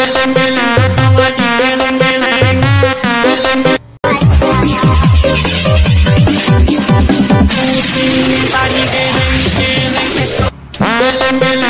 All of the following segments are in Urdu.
لا ل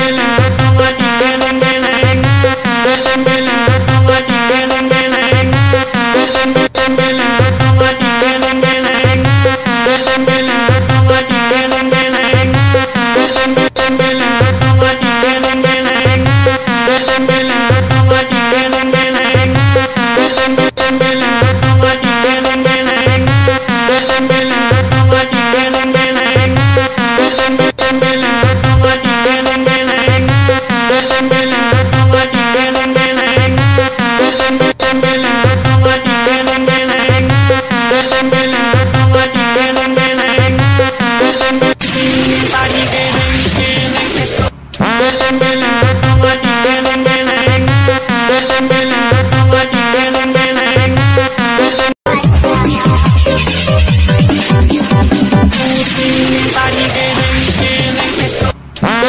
Bye.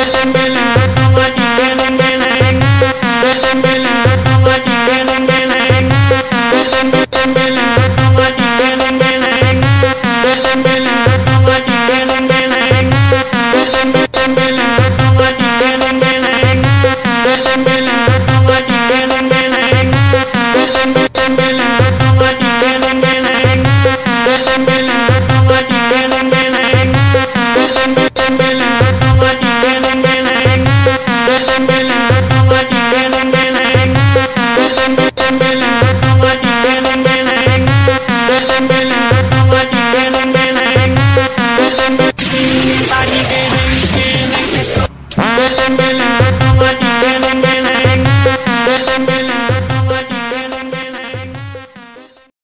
میں ملے